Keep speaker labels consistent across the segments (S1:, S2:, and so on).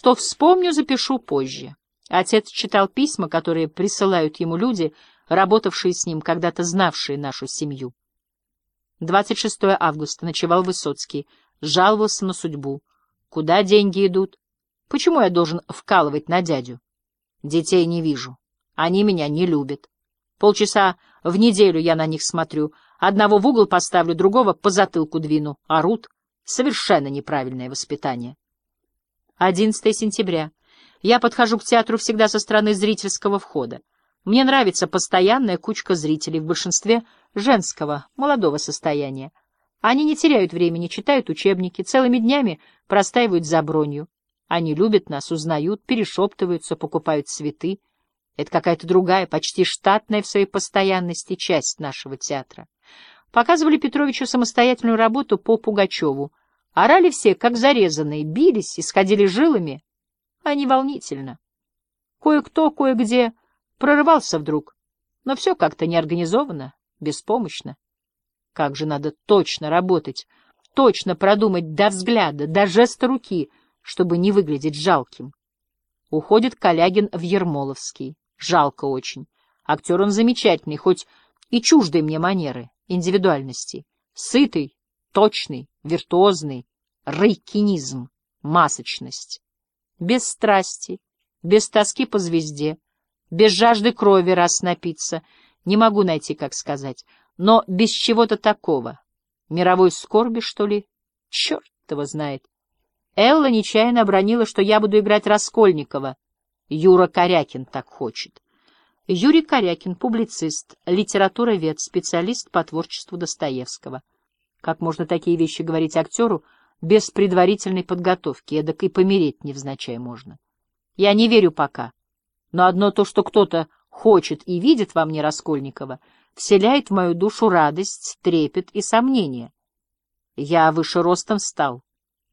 S1: Что вспомню, запишу позже. Отец читал письма, которые присылают ему люди, работавшие с ним, когда-то знавшие нашу семью. 26 августа ночевал Высоцкий, жаловался на судьбу. Куда деньги идут? Почему я должен вкалывать на дядю? Детей не вижу. Они меня не любят. Полчаса в неделю я на них смотрю. Одного в угол поставлю, другого по затылку двину. Орут. Совершенно неправильное воспитание. 11 сентября. Я подхожу к театру всегда со стороны зрительского входа. Мне нравится постоянная кучка зрителей, в большинстве женского, молодого состояния. Они не теряют времени, читают учебники, целыми днями простаивают за бронью. Они любят нас, узнают, перешептываются, покупают цветы. Это какая-то другая, почти штатная в своей постоянности часть нашего театра. Показывали Петровичу самостоятельную работу по Пугачеву. Орали все, как зарезанные, бились, исходили жилами. А не волнительно. Кое-кто, кое-где прорывался вдруг, но все как-то неорганизованно, беспомощно. Как же надо точно работать, точно продумать до взгляда, до жеста руки — чтобы не выглядеть жалким. Уходит Калягин в Ермоловский. Жалко очень. Актер он замечательный, хоть и чуждой мне манеры, индивидуальности. Сытый, точный, виртуозный, рейкинизм, масочность. Без страсти, без тоски по звезде, без жажды крови раз напиться. Не могу найти, как сказать, но без чего-то такого. Мировой скорби, что ли? Черт его знает. Элла нечаянно обронила, что я буду играть Раскольникова. Юра Корякин так хочет. Юрий Корякин, публицист, литературовед, специалист по творчеству Достоевского. Как можно такие вещи говорить актеру без предварительной подготовки, эдак и помереть невзначай можно. Я не верю пока, но одно то, что кто-то хочет и видит во мне Раскольникова, вселяет в мою душу радость, трепет и сомнение. Я выше ростом стал,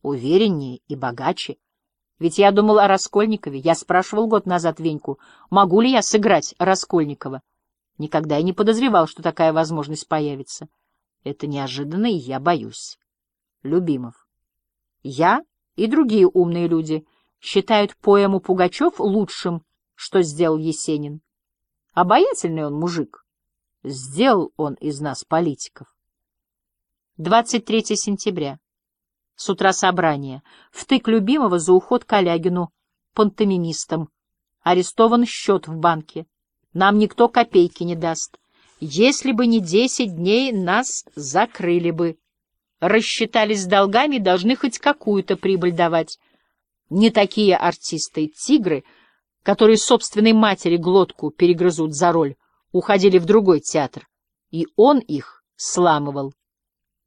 S1: увереннее и богаче. Ведь я думал о Раскольникове. Я спрашивал год назад Веньку, могу ли я сыграть Раскольникова. Никогда и не подозревал, что такая возможность появится. Это неожиданно, и я боюсь. Любимов. Я и другие умные люди считают поэму Пугачев лучшим, что сделал Есенин. Обаятельный он мужик. Сделал он из нас политиков. 23 сентября. С утра собрание. Втык любимого за уход Калягину, пантомимистом. Арестован счет в банке. Нам никто копейки не даст. Если бы не десять дней, нас закрыли бы. Рассчитались с долгами, должны хоть какую-то прибыль давать. Не такие артисты, тигры, которые собственной матери глотку перегрызут за роль, уходили в другой театр, и он их сламывал.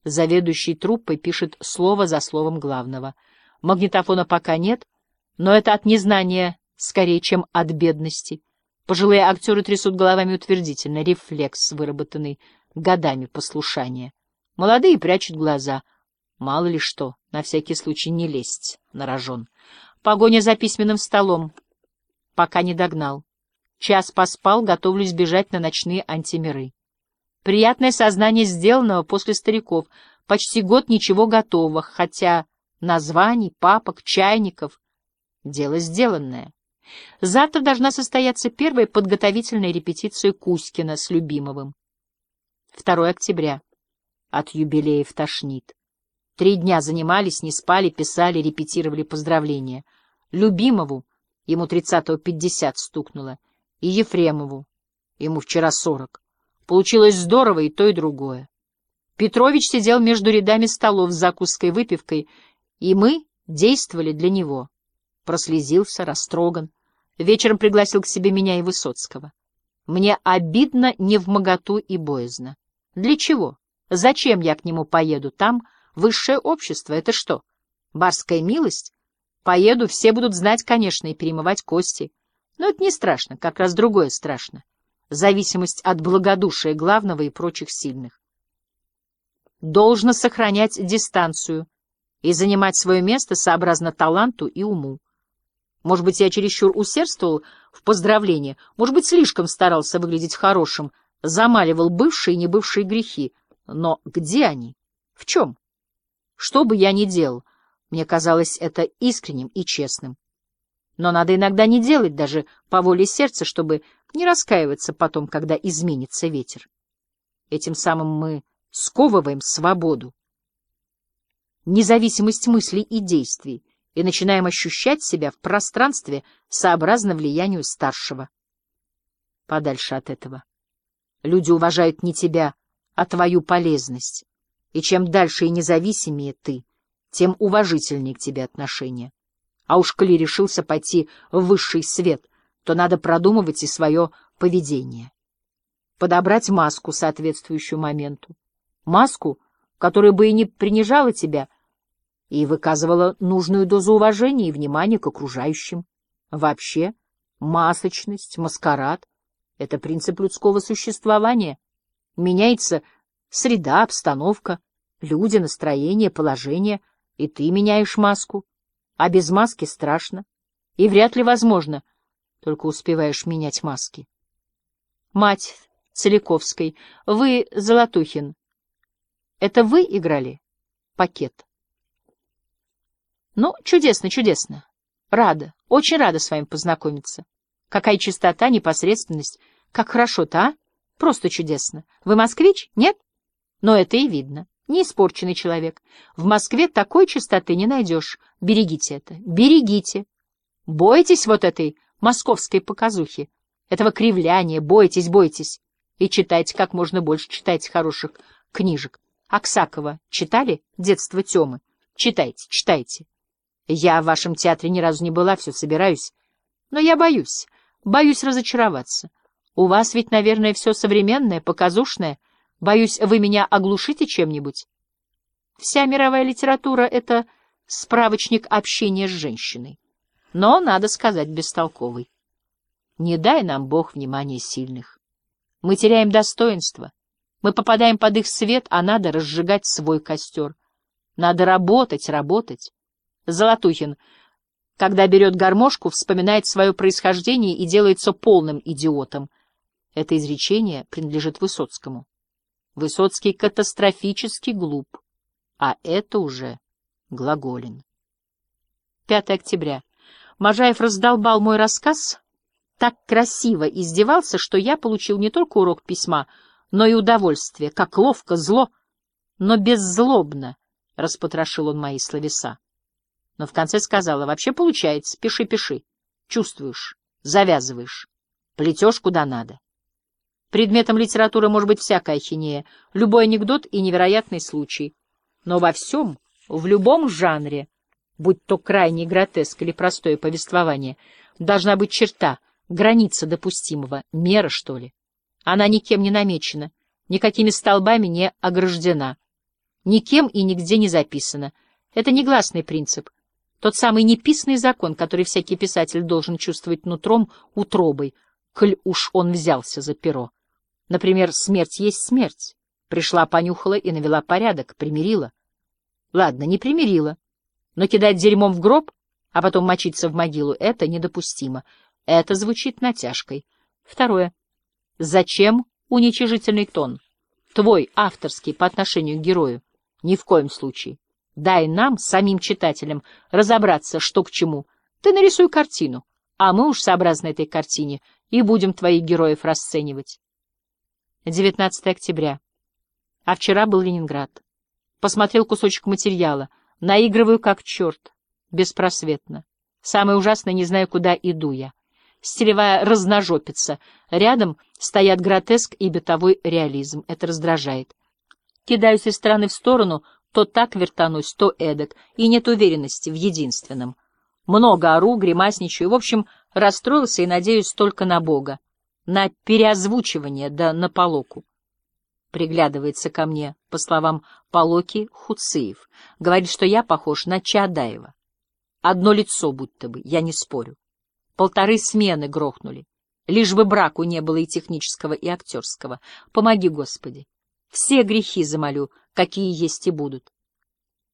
S1: Заведующий труппой пишет слово за словом главного. Магнитофона пока нет, но это от незнания скорее, чем от бедности. Пожилые актеры трясут головами утвердительно, рефлекс, выработанный годами послушания. Молодые прячут глаза. Мало ли что, на всякий случай не лезть на рожон. Погоня за письменным столом. Пока не догнал. Час поспал, готовлюсь бежать на ночные антимиры. Приятное сознание сделанного после стариков. Почти год ничего готового, хотя названий, папок, чайников — дело сделанное. Завтра должна состояться первая подготовительная репетиция Кузькина с Любимовым. 2 октября. От юбилеев тошнит. Три дня занимались, не спали, писали, репетировали поздравления. Любимову, ему 30-го 50 стукнуло, и Ефремову, ему вчера 40. Получилось здорово и то, и другое. Петрович сидел между рядами столов с закуской выпивкой, и мы действовали для него. Прослезился, растроган. Вечером пригласил к себе меня и Высоцкого. Мне обидно не в моготу и боязно. Для чего? Зачем я к нему поеду? Там высшее общество. Это что, барская милость? Поеду, все будут знать, конечно, и перемывать кости. Но это не страшно, как раз другое страшно зависимость от благодушия главного и прочих сильных. Должно сохранять дистанцию и занимать свое место сообразно таланту и уму. Может быть, я чересчур усердствовал в поздравлении, может быть, слишком старался выглядеть хорошим, замаливал бывшие и небывшие грехи. Но где они? В чем? Что бы я ни делал, мне казалось это искренним и честным. Но надо иногда не делать даже по воле сердца, чтобы не раскаиваться потом, когда изменится ветер. Этим самым мы сковываем свободу, независимость мыслей и действий, и начинаем ощущать себя в пространстве сообразно влиянию старшего. Подальше от этого. Люди уважают не тебя, а твою полезность, и чем дальше и независимее ты, тем уважительнее к тебе отношения. А уж коли решился пойти в высший свет, то надо продумывать и свое поведение. Подобрать маску, соответствующую моменту. Маску, которая бы и не принижала тебя, и выказывала нужную дозу уважения и внимания к окружающим. Вообще, масочность, маскарад — это принцип людского существования. Меняется среда, обстановка, люди, настроение, положение, и ты меняешь маску. А без маски страшно, и вряд ли возможно, только успеваешь менять маски. Мать Целиковской, вы, Золотухин, это вы играли пакет? Ну, чудесно, чудесно. Рада, очень рада с вами познакомиться. Какая чистота, непосредственность. Как хорошо-то, а? Просто чудесно. Вы москвич? Нет? Но это и видно. Не испорченный человек. В Москве такой чистоты не найдешь. Берегите это. Берегите. Бойтесь вот этой московской показухи, этого кривляния. Бойтесь, бойтесь. И читайте как можно больше, читайте хороших книжек. Аксакова читали «Детство Темы»? Читайте, читайте. Я в вашем театре ни разу не была, все собираюсь. Но я боюсь, боюсь разочароваться. У вас ведь, наверное, все современное, показушное. Боюсь, вы меня оглушите чем-нибудь. Вся мировая литература — это справочник общения с женщиной. Но, надо сказать, бестолковый. Не дай нам Бог внимания сильных. Мы теряем достоинство. Мы попадаем под их свет, а надо разжигать свой костер. Надо работать, работать. Золотухин, когда берет гармошку, вспоминает свое происхождение и делается полным идиотом. Это изречение принадлежит Высоцкому. Высоцкий катастрофически глуп, а это уже глаголин. 5 октября. Можаев раздолбал мой рассказ, так красиво издевался, что я получил не только урок письма, но и удовольствие, как ловко, зло, но беззлобно распотрошил он мои словеса но в конце сказала, вообще получается, пиши, пиши. Чувствуешь, завязываешь, плетешь куда надо. Предметом литературы может быть всякая хинея, любой анекдот и невероятный случай. Но во всем, в любом жанре, будь то крайний гротеск или простое повествование, должна быть черта, граница допустимого, мера, что ли. Она никем не намечена, никакими столбами не ограждена, никем и нигде не записана. Это негласный принцип — тот самый неписанный закон, который всякий писатель должен чувствовать нутром, утробой, коль уж он взялся за перо. Например, смерть есть смерть. Пришла, понюхала и навела порядок, примирила. Ладно, не примирила. Но кидать дерьмом в гроб, а потом мочиться в могилу — это недопустимо. Это звучит натяжкой. Второе. Зачем уничижительный тон? Твой, авторский, по отношению к герою? Ни в коем случае. Дай нам, самим читателям, разобраться, что к чему. Ты нарисуй картину, а мы уж сообразно этой картине и будем твоих героев расценивать. 19 октября. А вчера был Ленинград. Посмотрел кусочек материала. Наигрываю как черт. Беспросветно. Самое ужасное, не знаю, куда иду я. Стилевая разножопица. Рядом стоят гротеск и бытовой реализм. Это раздражает. Кидаюсь из стороны в сторону, то так вертанусь, то эдак, и нет уверенности в единственном. Много ору, гримасничаю, в общем, расстроился и надеюсь только на Бога, на переозвучивание да на Полоку. Приглядывается ко мне, по словам Полоки, Хуциев. Говорит, что я похож на Чаадаева. Одно лицо будто бы, я не спорю. Полторы смены грохнули. Лишь бы браку не было и технического, и актерского. Помоги, Господи. Все грехи замолю, какие есть и будут.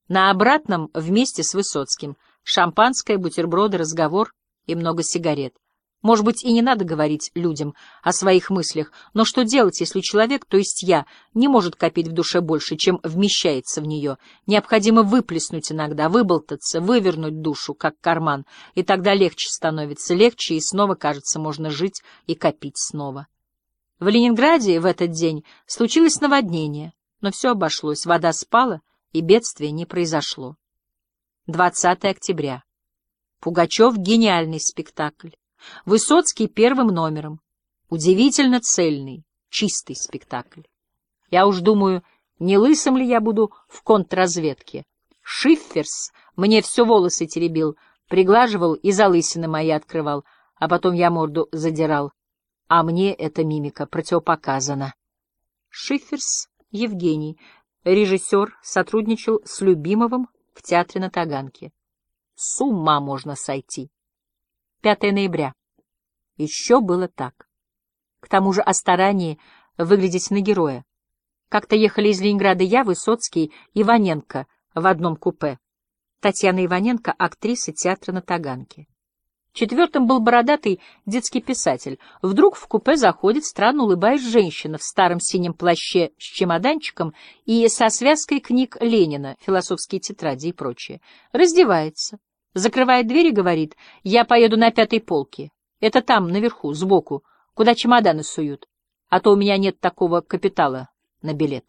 S1: На обратном вместе с Высоцким шампанское, бутерброды, разговор и много сигарет. Может быть, и не надо говорить людям о своих мыслях, но что делать, если человек, то есть я, не может копить в душе больше, чем вмещается в нее? Необходимо выплеснуть иногда, выболтаться, вывернуть душу, как карман, и тогда легче становится, легче, и снова, кажется, можно жить и копить снова. В Ленинграде в этот день случилось наводнение, но все обошлось, вода спала, и бедствия не произошло. 20 октября. Пугачев — гениальный спектакль. Высоцкий первым номером. Удивительно цельный, чистый спектакль. Я уж думаю, не лысым ли я буду в контрразведке. Шифферс мне все волосы теребил, приглаживал и залысины мои открывал, а потом я морду задирал. А мне эта мимика противопоказана. Шифферс Евгений, режиссер, сотрудничал с Любимовым в театре на Таганке. С ума можно сойти. 5 ноября. Еще было так. К тому же о старании выглядеть на героя. Как-то ехали из Ленинграда я, Высоцкий, Иваненко в одном купе. Татьяна Иваненко — актриса театра на Таганке. Четвертым был бородатый детский писатель. Вдруг в купе заходит странно улыбаясь женщина в старом синем плаще с чемоданчиком и со связкой книг Ленина, философские тетради и прочее. Раздевается, Закрывает дверь и говорит, я поеду на пятой полке. Это там, наверху, сбоку, куда чемоданы суют. А то у меня нет такого капитала на билет.